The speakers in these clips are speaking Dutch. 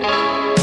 Música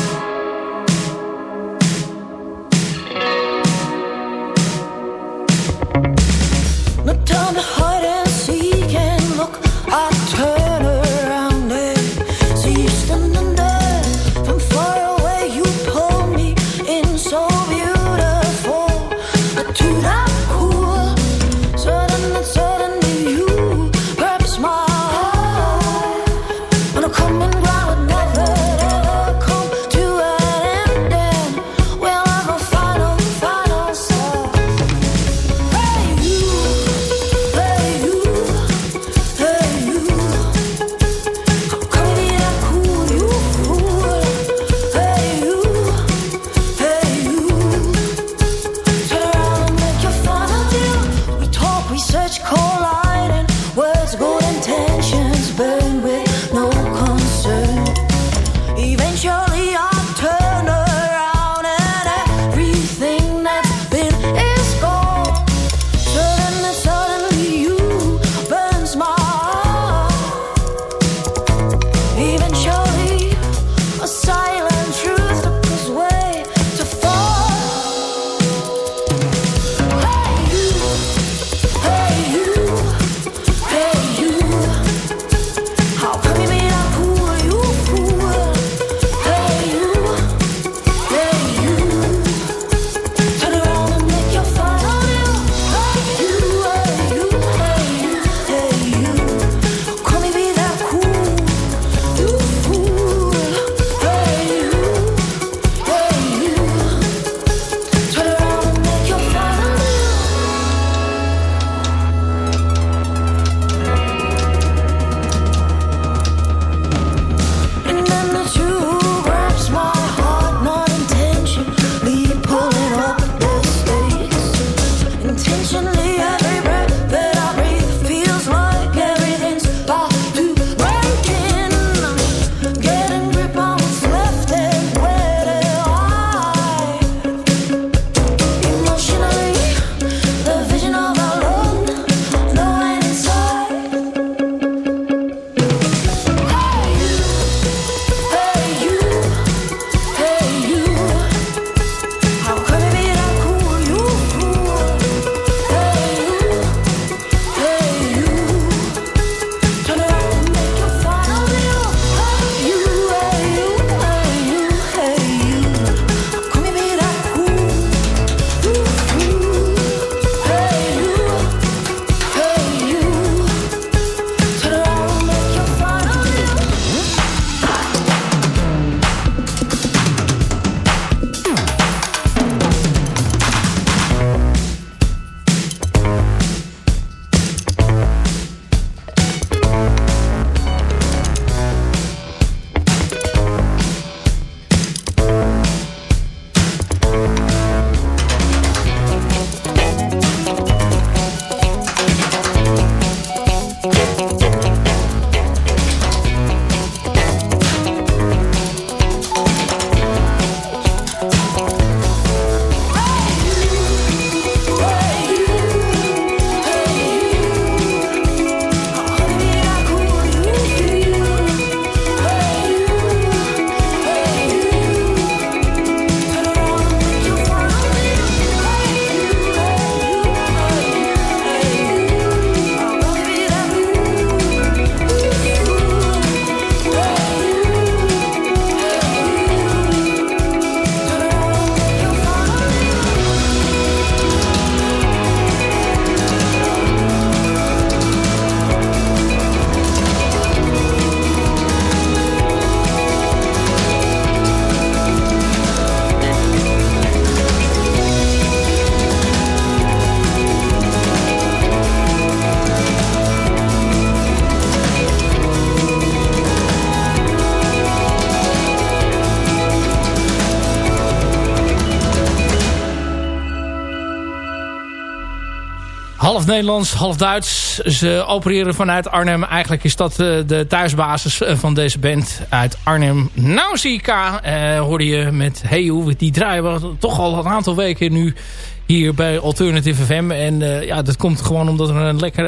half Nederlands, half Duits. Ze opereren vanuit Arnhem. Eigenlijk is dat uh, de thuisbasis van deze band uit Arnhem. Nausicaa uh, hoorde je met Hey Hoe. Die draaien we toch al een aantal weken nu hier bij Alternative FM. En uh, ja, dat komt gewoon omdat er een, lekker,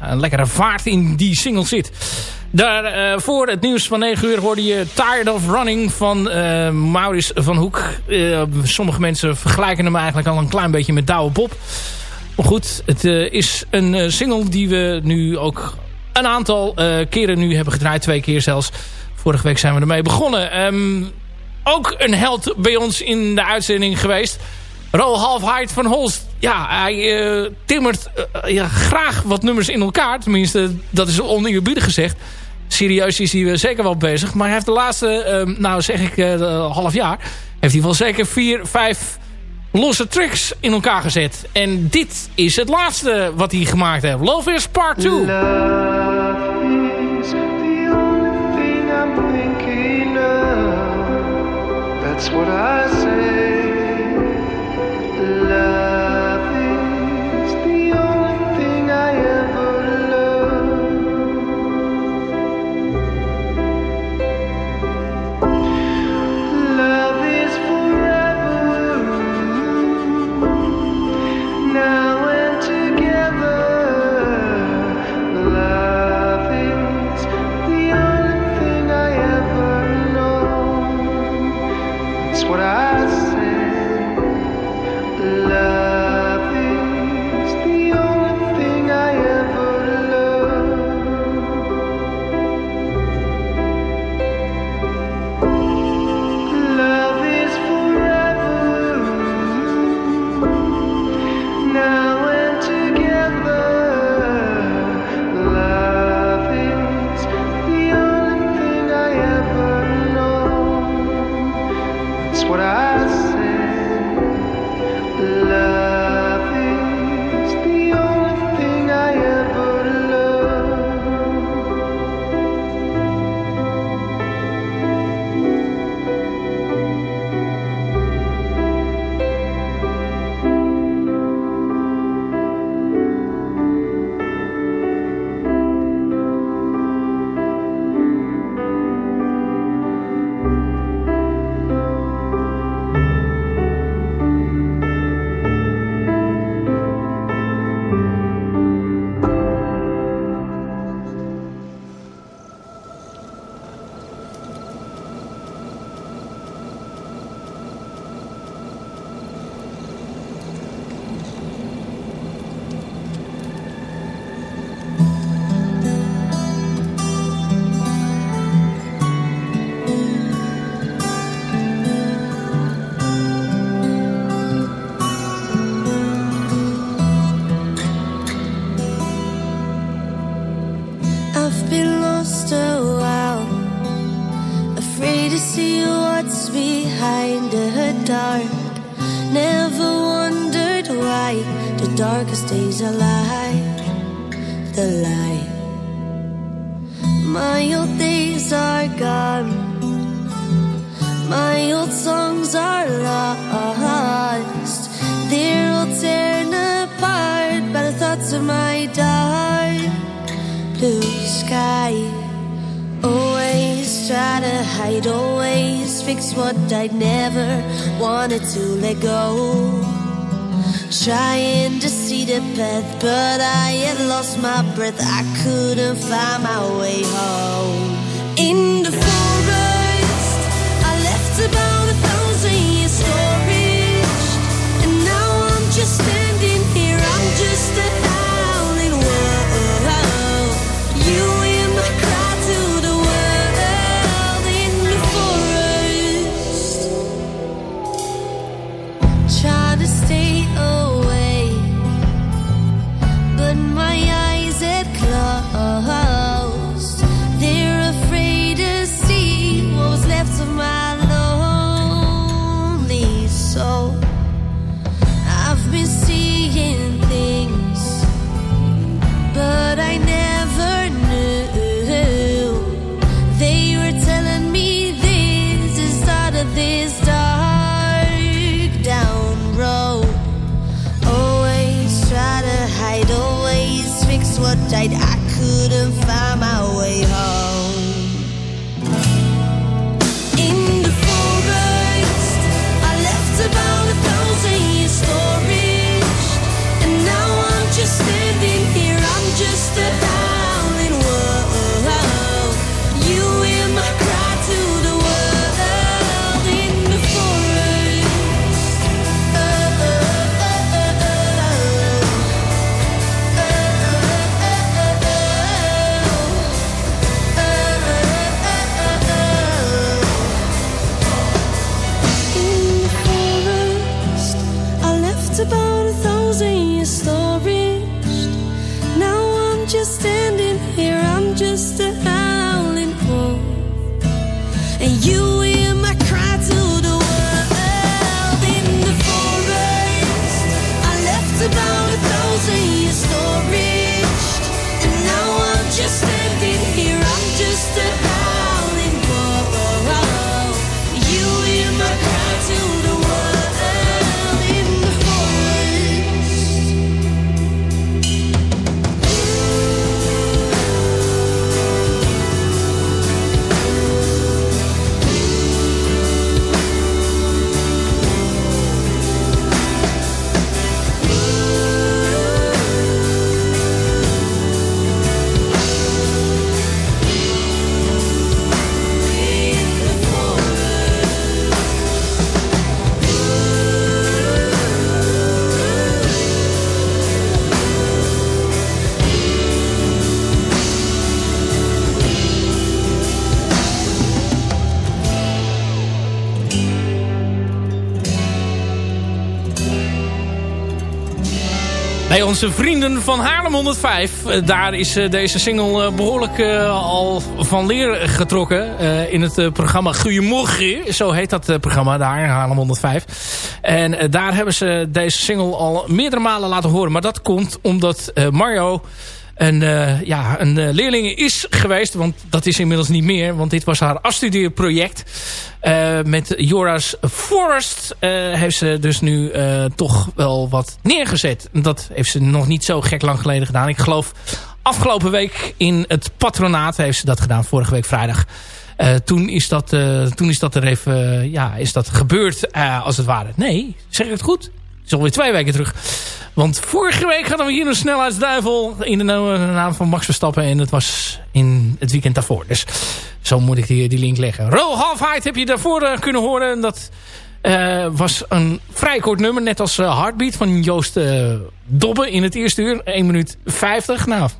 ja, een lekkere vaart in die single zit. Daarvoor voor het nieuws van 9 uur hoorde je Tired of Running van Maurice van Hoek. sommige mensen vergelijken hem eigenlijk al een klein beetje met Douwe Bob. Goed, het uh, is een uh, single die we nu ook een aantal uh, keren nu hebben gedraaid. Twee keer zelfs. Vorige week zijn we ermee begonnen. Um, ook een held bij ons in de uitzending geweest. Ro Halfheid van Holst. Ja, hij timmert ja, graag wat nummers in elkaar. Tenminste, dat is oneerbiedig gezegd. Serieus is hij zeker wel bezig. Maar hij heeft de laatste, ehm, nou zeg ik half jaar... heeft hij wel zeker vier, vijf losse tracks in elkaar gezet. En dit is het laatste wat hij gemaakt heeft. Love is Part 2. That's what I say my breath. I couldn't find my way Onze vrienden van Haarlem 105. eh, Daar is eh, deze single eh, behoorlijk eh, al van leer getrokken. in het programma Goedemorgen. Zo heet dat programma daar, Haarlem 105. En daar hebben ze deze single al meerdere malen laten horen. Maar dat komt omdat Mario een, eh, ja, een eh, leerling is geweest. Want dat is inmiddels niet meer. Want dit was haar afstudeerproject. Eh, met Jora's Forest heeft ze dus nu toch wel wat neergezet. Dat heeft ze nog niet zo gek lang geleden gedaan. Ik geloof afgelopen week in het patronaat heeft ze dat gedaan. Vorige week vrijdag. Toen, is dat, toen is dat er even ja, is dat gebeurd als het ware. Nee, zeg ik het goed? Is alweer twee weken terug. Want vorige week hadden we hier een snelheidsduivel in de na- naam van Max Verstappen. En het was in het weekend daarvoor. Dus zo moet ik die, die link leggen. Roll Half Height heb je daarvoor eh, kunnen horen. En dat eh, was een vrij kort nummer. Net als eh, Heartbeat van Joost Dobbe in het eerste uur. 1 minuut 50. Nou,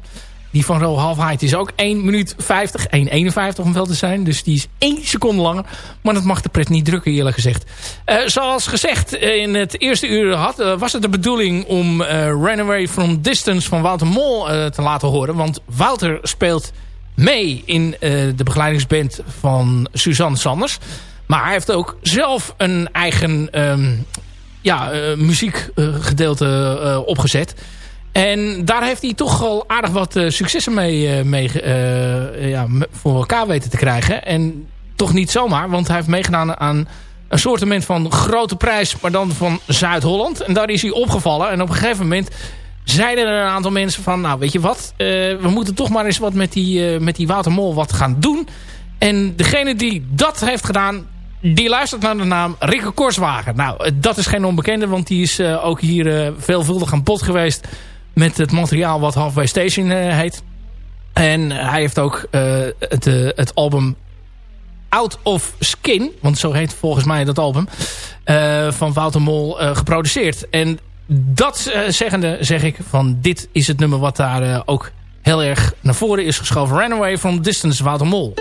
die van Roll Half Height is ook 1 minuut 50. 1,51 om wel te zijn. Dus die is 1 seconde langer. Maar dat mag de pret niet drukken eerlijk gezegd. Eh, zoals gezegd in het eerste uur had, eh, was het de bedoeling om eh Runaway from Distance van Wouter Mol te laten horen. Want Wouter speelt mee in de begeleidingsband van Suzanne Sanders. Maar hij heeft ook zelf een eigen ehm, ja, muziekgedeelte opgezet. En daar heeft hij toch al aardig wat eh, successen mee, eh, mee eh, ja, voor elkaar weten te krijgen. En toch niet zomaar, want hij heeft meegedaan aan een soortement van grote prijs, maar dan van Zuid-Holland. En daar is hij opgevallen. En op een gegeven moment zeiden er een aantal mensen van... nou, weet je wat, we moeten toch maar eens wat met die, met die Wouter Mol wat gaan doen. En degene die dat heeft gedaan, die luistert naar de naam Rikke Korswagen. Nou, dat is geen onbekende, want die is ook hier veelvuldig aan bod geweest... met het materiaal wat Halfway Station eh, heet. En hij heeft ook eh, het, eh, het album Out of Skin, want zo heet volgens mij dat album... van Wouter Mol geproduceerd. En dat zeggende zeg ik van dit is het nummer wat daar ook heel erg naar voren is geschoven. Runaway from Distance, Wouter Mol.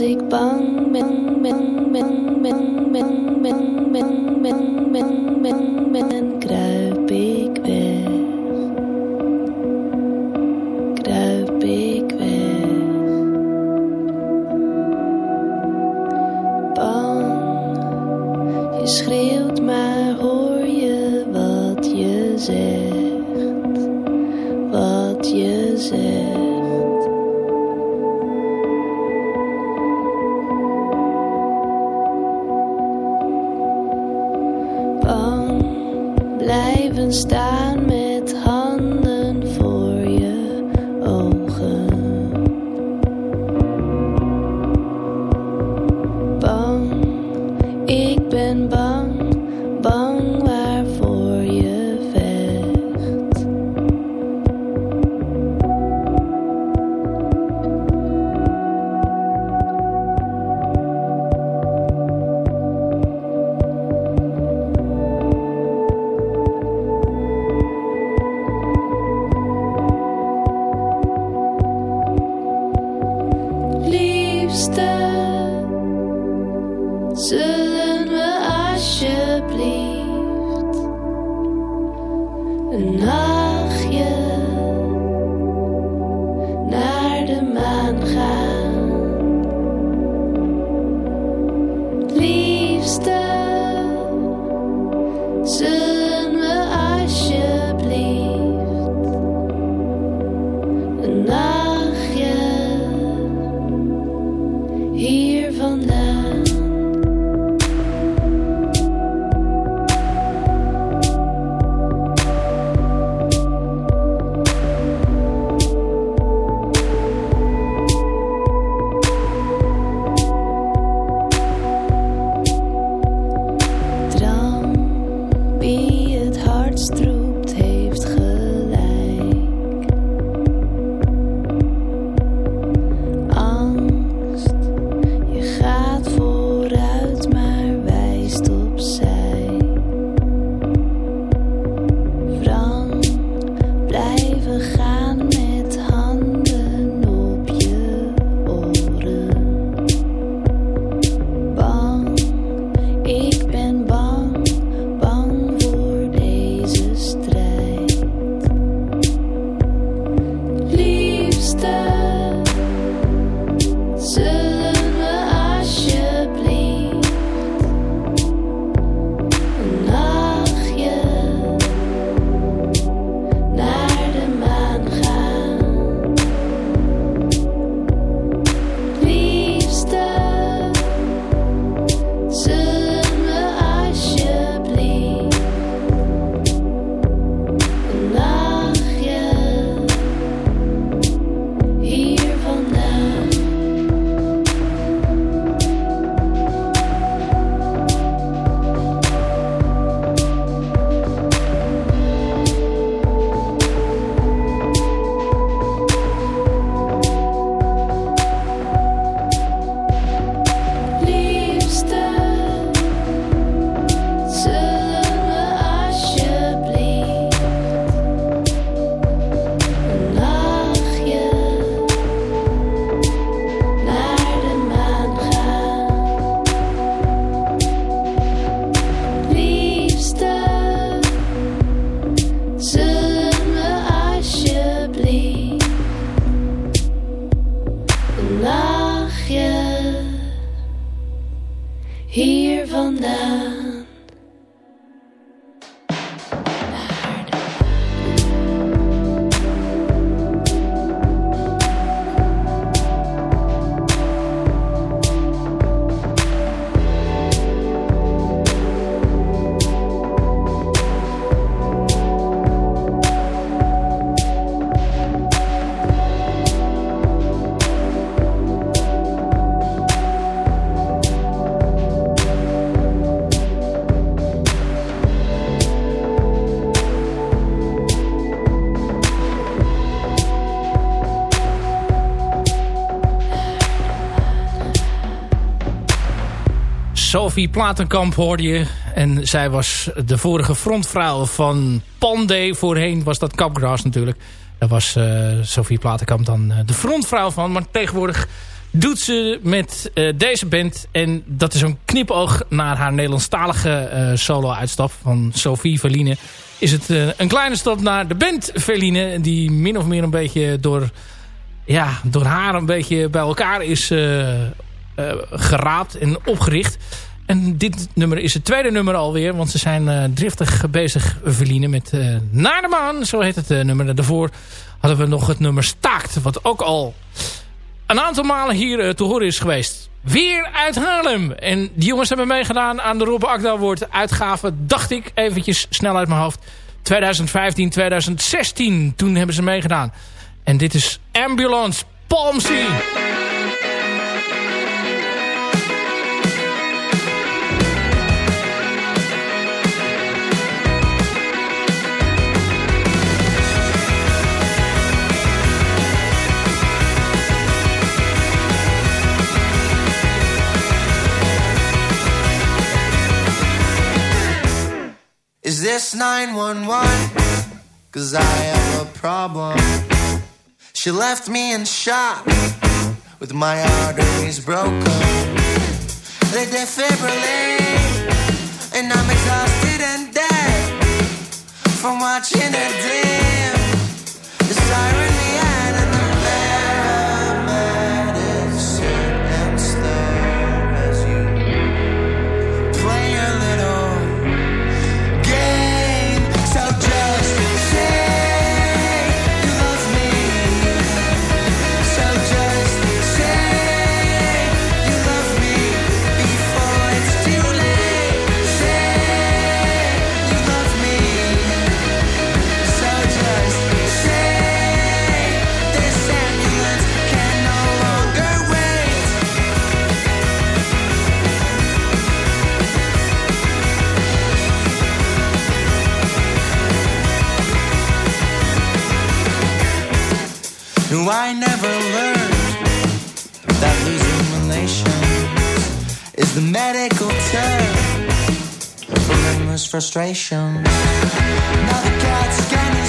Bang bang bang bang bang bang bang bang bang bang. Could Musikbank. Sophie Platenkamp hoorde je. En zij was de vorige frontvrouw van Pandey. Voorheen was dat Capgras natuurlijk. Daar was eh, Sophie Platenkamp dan eh, de frontvrouw van. Maar tegenwoordig doet ze met uh, deze band. En dat is een knipoog naar haar Nederlandstalige uh, solo-uitstap van Sophie Verline. Is het uh, een kleine stap naar de band Verline. Die min of meer een beetje door, ja, door haar een beetje bij elkaar is geraapt en opgericht. En dit nummer is het tweede nummer alweer. Want ze zijn driftig bezig Verline met Naar de Maan. Zo heet het nummer. Daarvoor hadden we nog het nummer Staakt. Wat ook al een aantal malen hier uh, te horen is geweest. Weer uit Haarlem. En die jongens hebben meegedaan aan de Rob Akda Woord uitgave. Dacht ik eventjes snel uit mijn hoofd. 2015, 2016. Toen hebben ze meegedaan. En dit is Ambulance Palmsy. This 911? Cause I have a problem. She left me in shock with my arteries broken. They defibrillate, and I'm exhausted and dead from watching her dim. I never learned that losing relations is the medical term for endless frustration. Now the CAT scan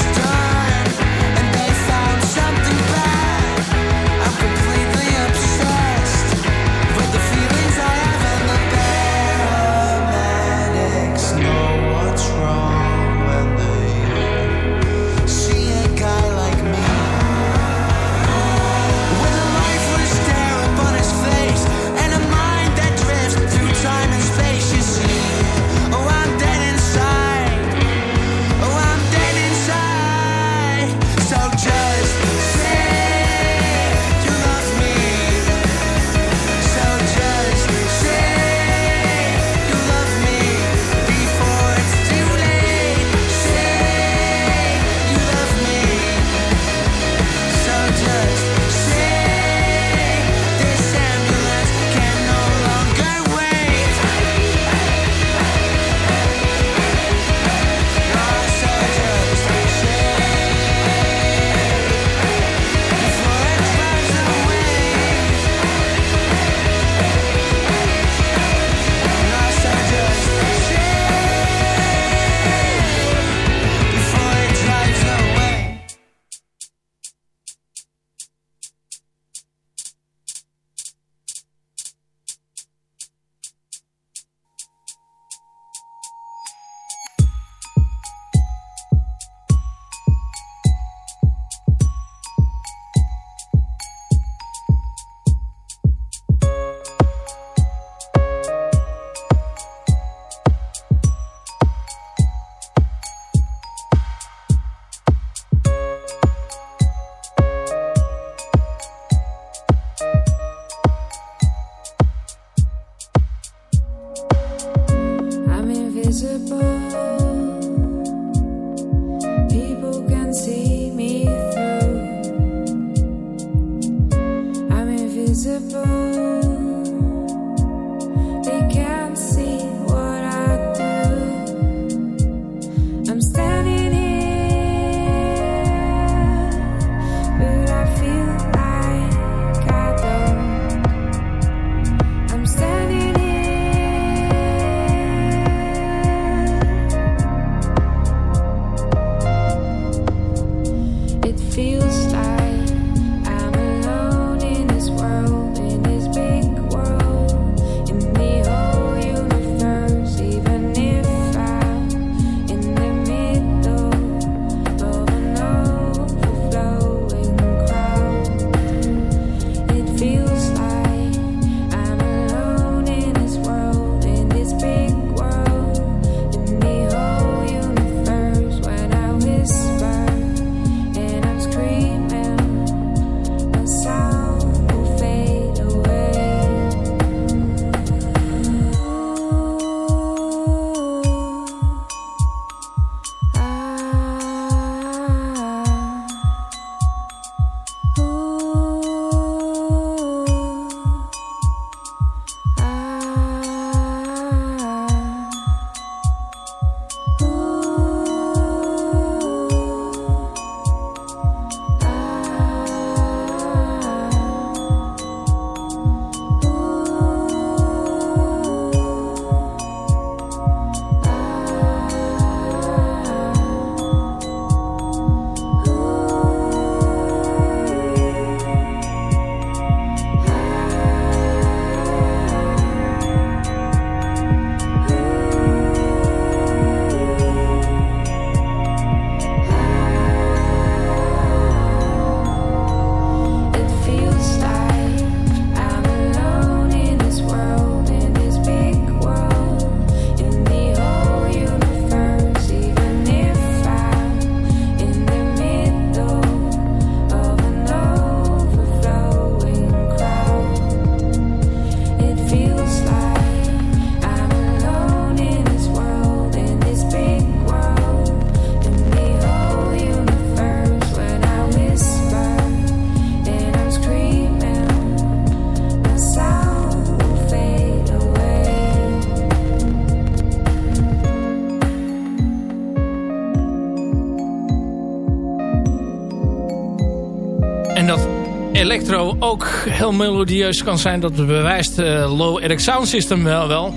electro ook heel melodieus kan zijn. Dat bewijst uh, Low Eric Sound System wel wel.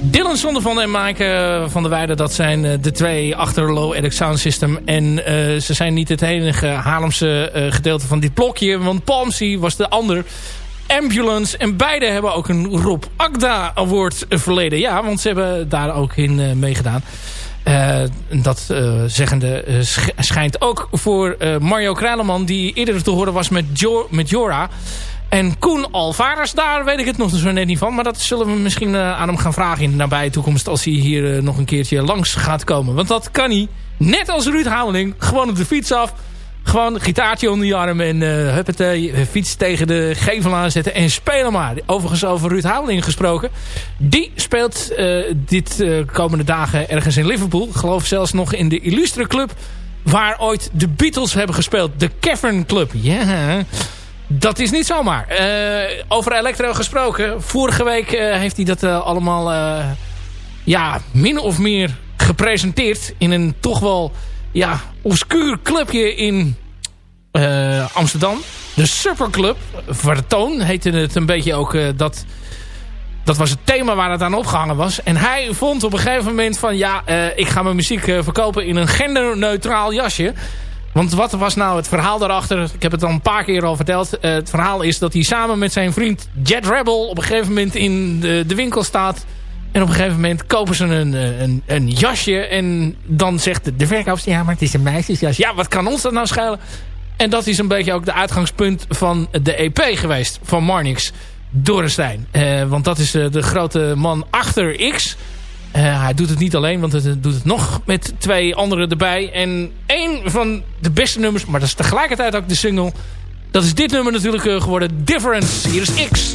Dylan Zondervan en Maaike van der Weijden, dat zijn de twee achter Low Eric Sound System. En ze zijn niet het enige Haarlemse gedeelte van dit blokje. Want Palmsy was de ander. Ambulance. En beide hebben ook een Rob Agda Award verleden. Ja, want ze hebben daar ook in meegedaan. Uh, dat uh, zeggende uh, schijnt ook voor Mario Kraleman... die eerder te horen was met, jo met Jora. En Koen Alvarez, daar weet ik het nog zo net niet van. Maar dat zullen we misschien aan hem gaan vragen in de nabije toekomst... als hij hier nog een keertje langs gaat komen. Want dat kan hij, net als Ruud Hameling, gewoon op de fiets af... Gewoon gitaartje onder je arm en uh, fiets tegen de gevel aanzetten en spelen maar. Overigens over Ruud Houweling gesproken. Die speelt uh, dit uh, komende dagen ergens in Liverpool. Ik geloof zelfs nog in de Illustre Club. Waar ooit de Beatles hebben gespeeld. De Cavern Club. Ja, dat is niet zomaar. over Electro gesproken. Vorige week heeft hij dat allemaal ja, min of meer gepresenteerd. In een toch wel ja, obscuur clubje in uh, Amsterdam. De Superclub. Vertoon heette het een beetje ook uh, dat... Dat was het thema waar het aan opgehangen was. En hij vond op een gegeven moment van... Ja, uh, ik ga mijn muziek verkopen in een genderneutraal jasje. Want wat was nou het verhaal daarachter? Ik heb het al een paar keer al verteld. het verhaal is dat hij samen met zijn vriend Jet Rebel... op een gegeven moment in de, de winkel staat en op een gegeven moment kopen ze een, eh, een, een jasje. En dan zegt de, verkoopster, ja, maar het is een meisjesjas. Ja, wat kan ons dat nou schelen? En dat is een beetje ook de uitgangspunt van de EP geweest. Van Marnix Dorenstein. Uh, want dat is uh, de grote man achter X. Hij doet het niet alleen, want hij doet het nog met twee anderen erbij. En één van de beste nummers, maar dat is tegelijkertijd ook de single. Dat is dit nummer natuurlijk geworden. Difference. Hier is X.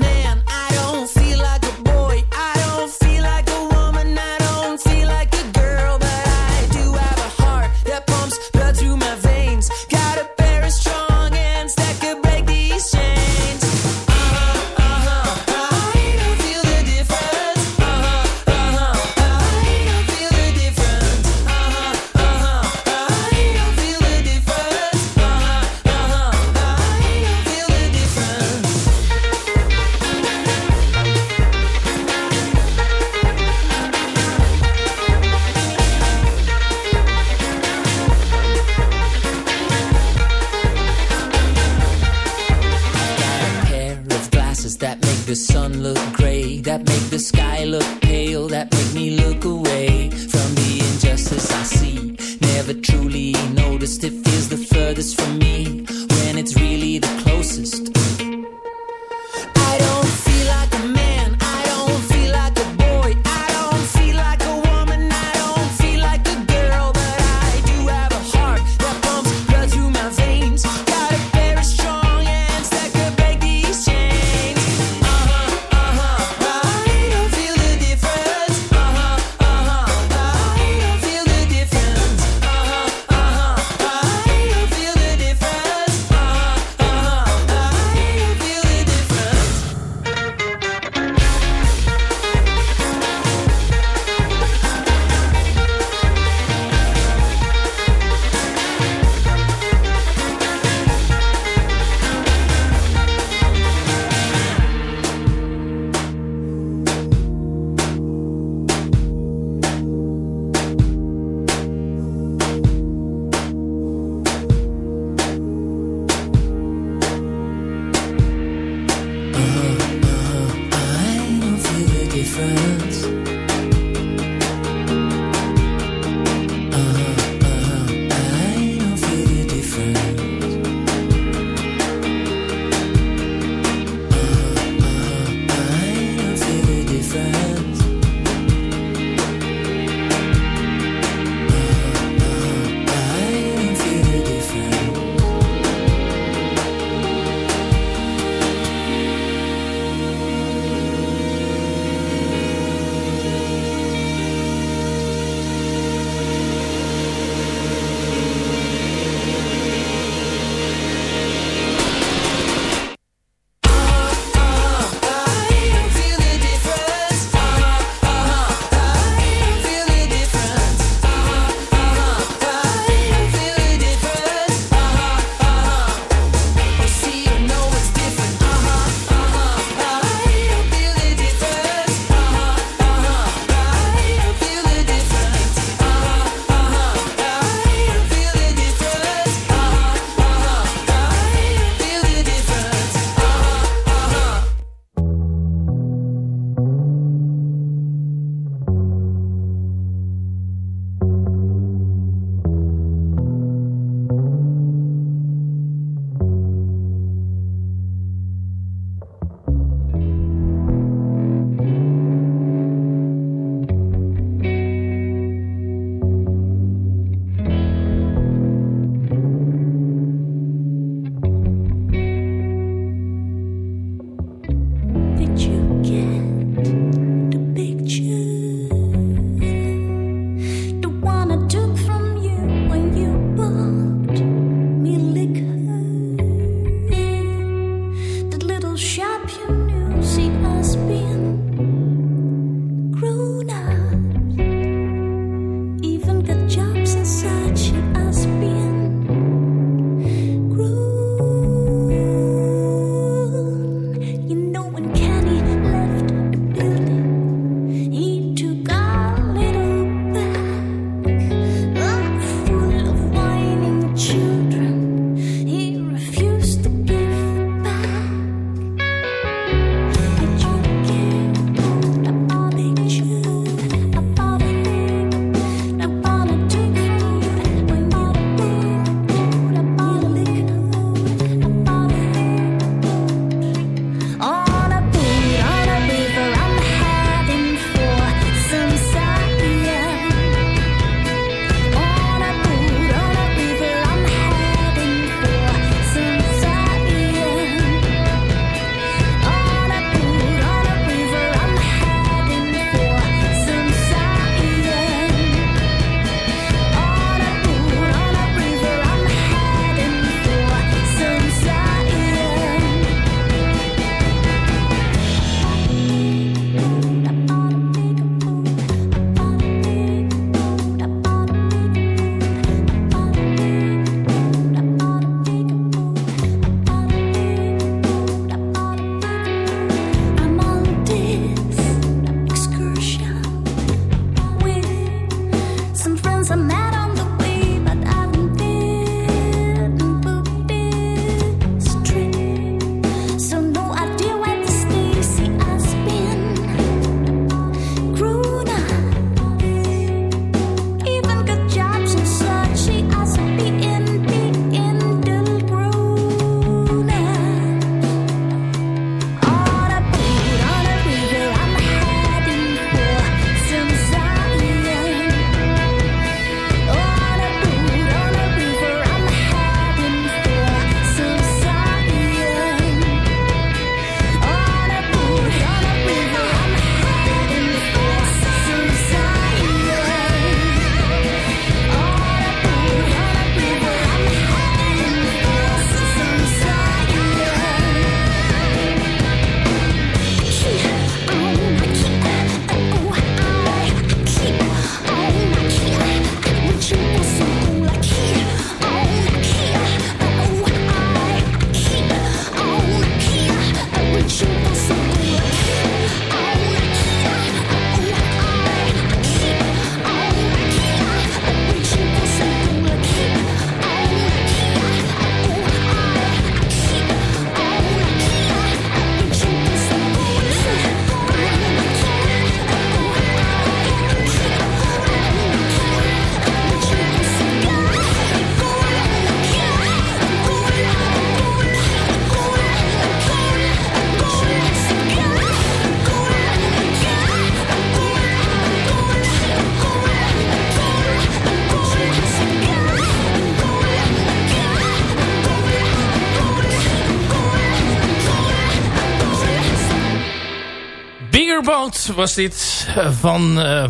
Motorboat was dit eh, van uh,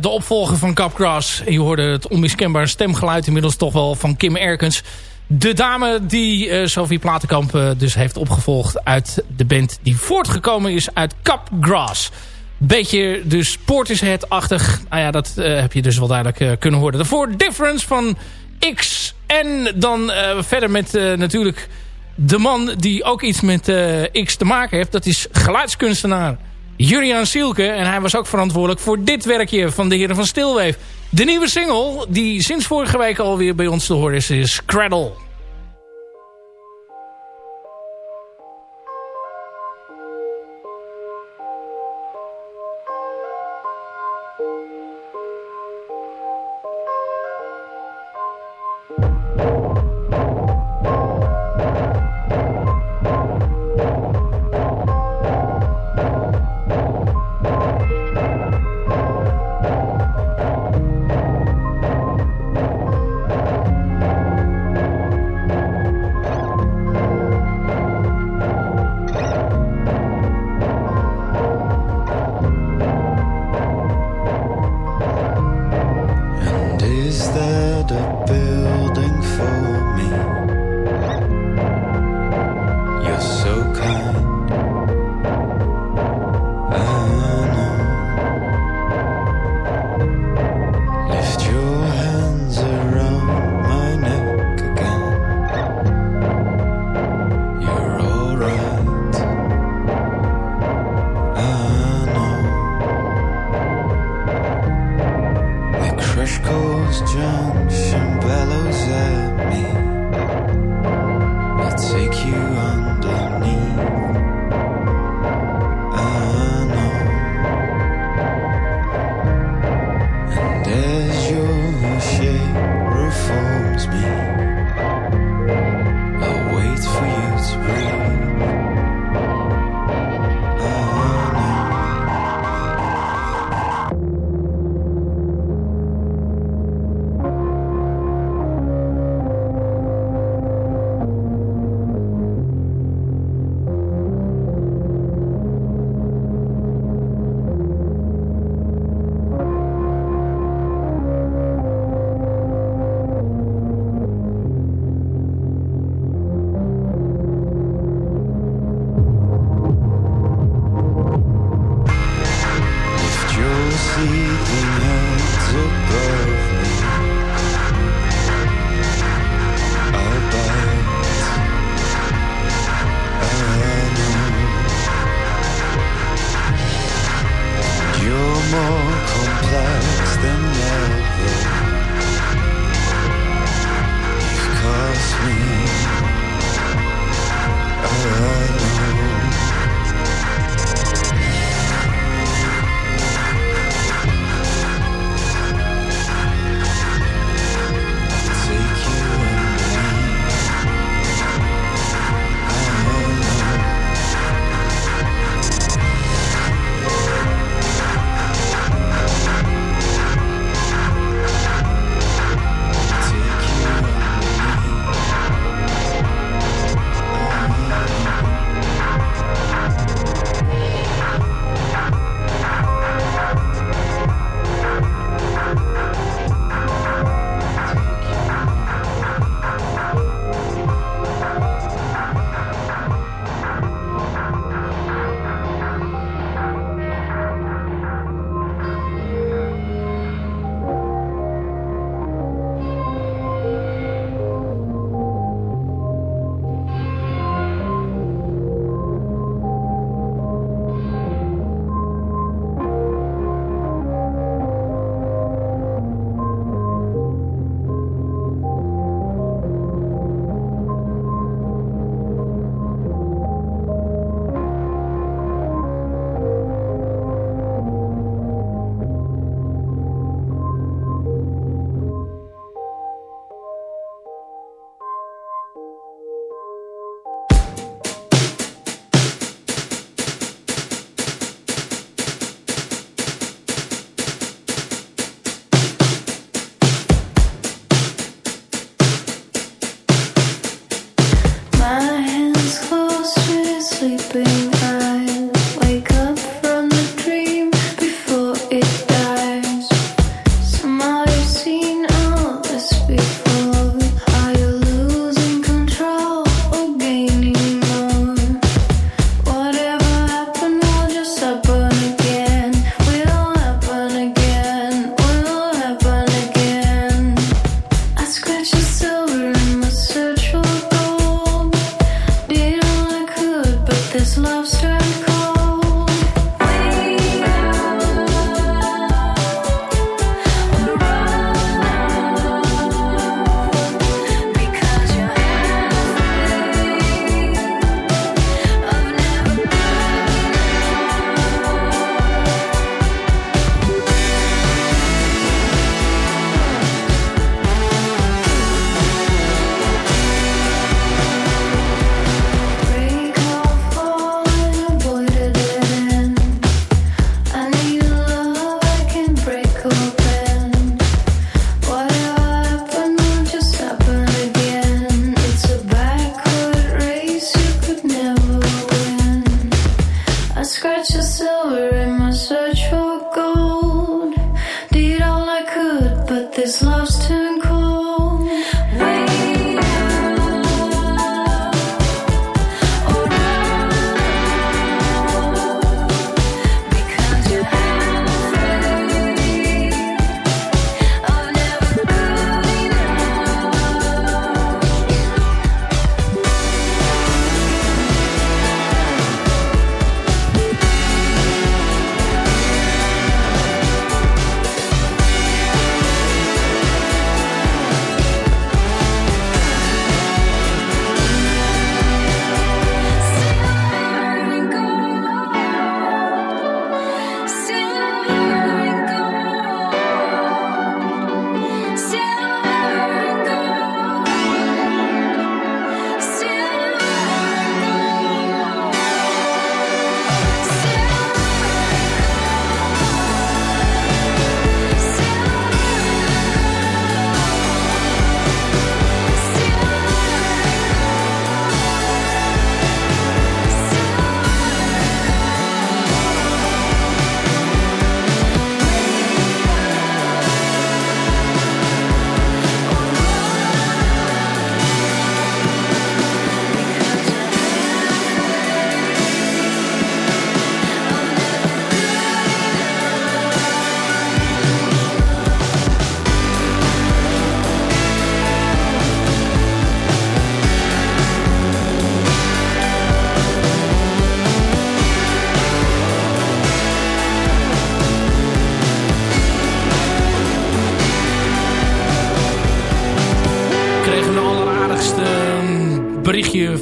de opvolger van Capgras. Je hoorde het onmiskenbaar stemgeluid inmiddels toch wel van Kim Erkens. De dame die uh, Sophie Platenkamp dus heeft opgevolgd uit de band die voortgekomen is uit Capgras. Beetje dus Portishead-achtig. Nou ja, dat heb je dus wel duidelijk kunnen horen. Daarvoor Difference van X. En dan verder met natuurlijk de man die ook iets met uh, X te maken heeft... dat is geluidskunstenaar Juriaan Sielke. En hij was ook verantwoordelijk voor dit werkje van de heren van Stilweef. De nieuwe single die sinds vorige week alweer bij ons te horen is, is Cradle.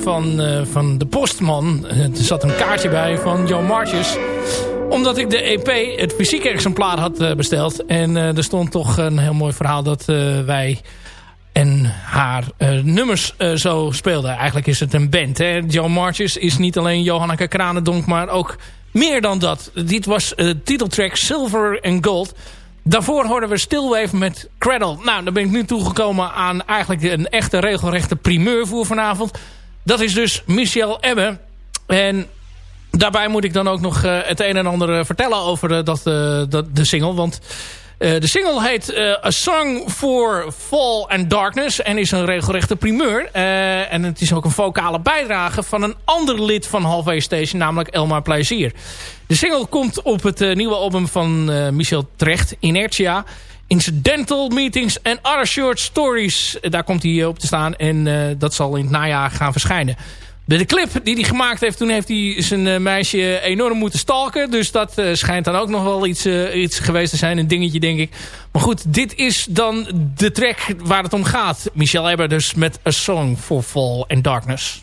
Van, uh, van de postman. er zat een kaartje bij van Joe Marches. Omdat ik de EP, het fysieke exemplaar, had besteld. En er stond toch een heel mooi verhaal dat wij en haar nummers zo speelden. Eigenlijk is het een band. Hè? Joe is niet alleen Johanneke Kranendonk, maar ook meer dan dat. Dit was de titeltrack Silver and Gold... Daarvoor hoorden we Stillwave met Cradle. Nou, dan ben ik nu toegekomen aan eigenlijk een echte regelrechte primeur voor vanavond. Dat is dus Michel Ebbe. En daarbij moet ik dan ook nog uh, het een en ander vertellen over uh, dat, dat, de single. Want de single heet A Song for Fall and Darkness. En is een regelrechte primeur. En het is ook een vocale bijdrage van een ander lid van Halfway Station. Namelijk Elmar Plezier. De single komt op het nieuwe album van Michel Trecht. Inertia. Incidental Meetings and Other Short Stories. Daar komt hij op te staan. En dat zal in het najaar gaan verschijnen. De, clip die hij gemaakt heeft, toen heeft hij zijn uh, meisje enorm moeten stalken. Dus dat schijnt dan ook nog wel iets, iets geweest te zijn. Een dingetje, denk ik. Maar goed, dit is dan de track waar het om gaat. Michel Ebber dus met A Song for Fall and Darkness.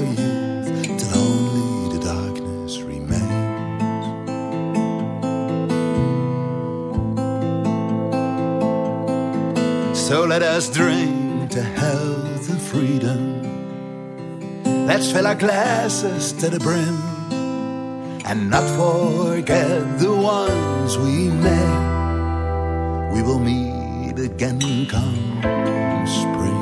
Let's fill our glasses to the brim and not forget the ones we met. We will meet again come spring.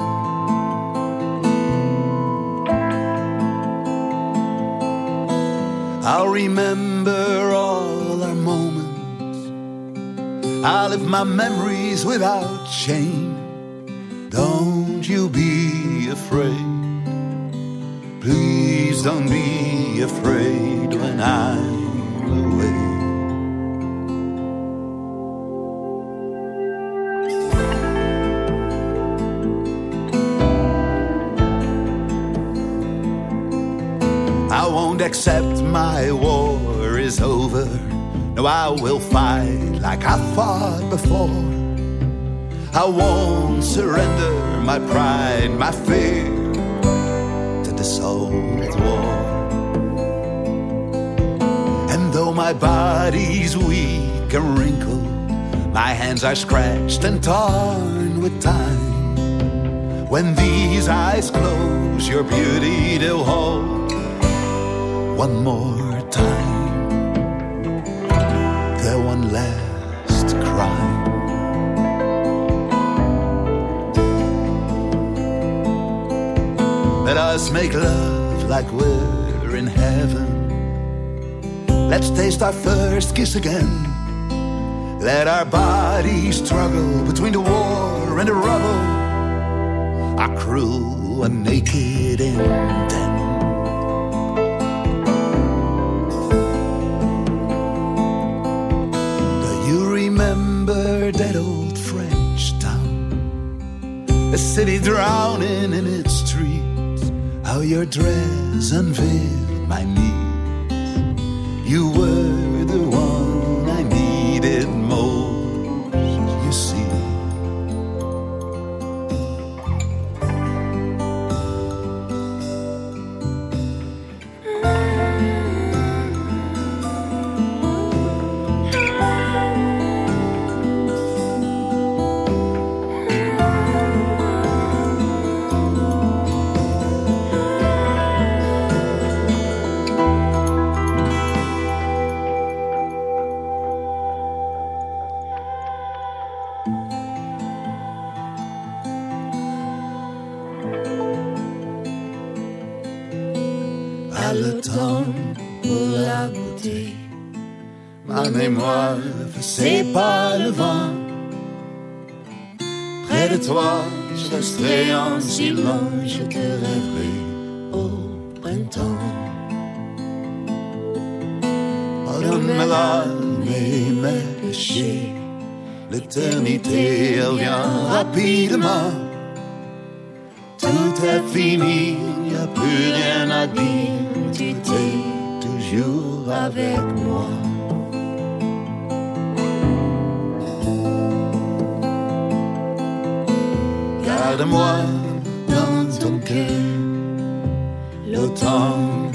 I'll remember all our moments. I'll live my memories without shame. Don't you be afraid. Please don't be afraid when I'm away. I won't accept my war is over. No, I will fight like I fought before. I won't surrender my pride, my fear this old war. And though my body's weak and wrinkled, my hands are scratched and torn with time. When these eyes close, your beauty they'll hold one more time. The one last us make love like we're in heaven. Let's taste our first kiss again. Let our bodies struggle between the war and the rubble. Our crew are naked. Do you remember that old French town? A city drowning your dress unveiled my knees. You were the one mémoire, c'est pas le vent. Près de toi, je resterai en silence, je te rêverai au printemps. Pardonne mes mes péchés, l'éternité, elle vient rapidement. Tout est fini, y a plus rien à dire, tu es toujours avec moi. Garde-moi dans ton cœur, l'automne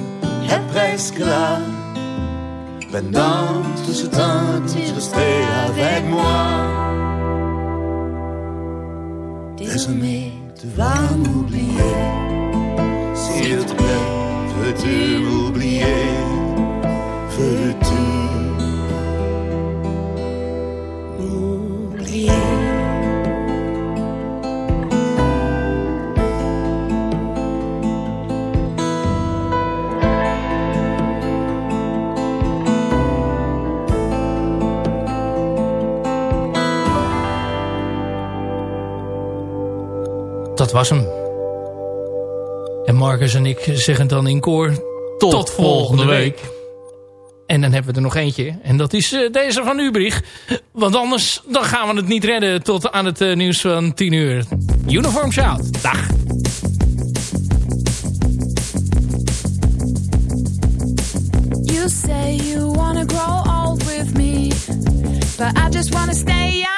est presque là. Pendant tout ce temps, tu restais avec moi. Désormais, tu vas m'oublier. S'il te plaît, veux-tu m'oublier? Was hem. En Marcus en ik zeggen dan in koor... Tot, volgende week. En dan hebben we er nog eentje. En dat is eh, deze van Ubrich. Want anders dan gaan we het niet redden tot aan het eh, nieuws van 10 uur. Uniform Shout. Dag. You say you wanna grow old with me, but I just wanna stay young.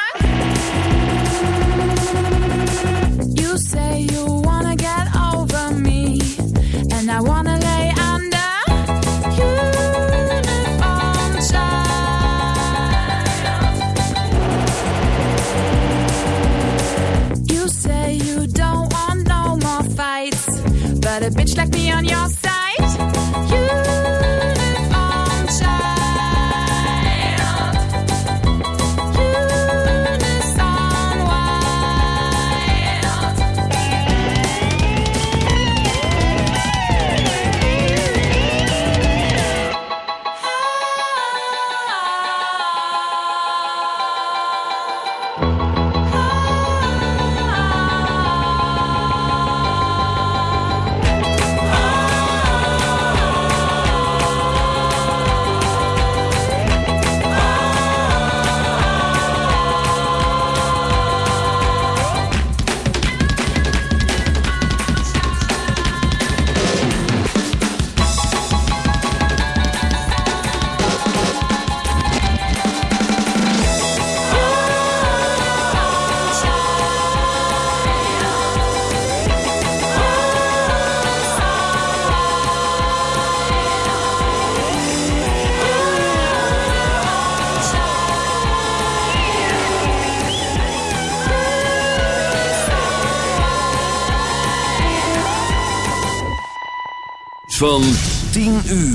Van 10 uur.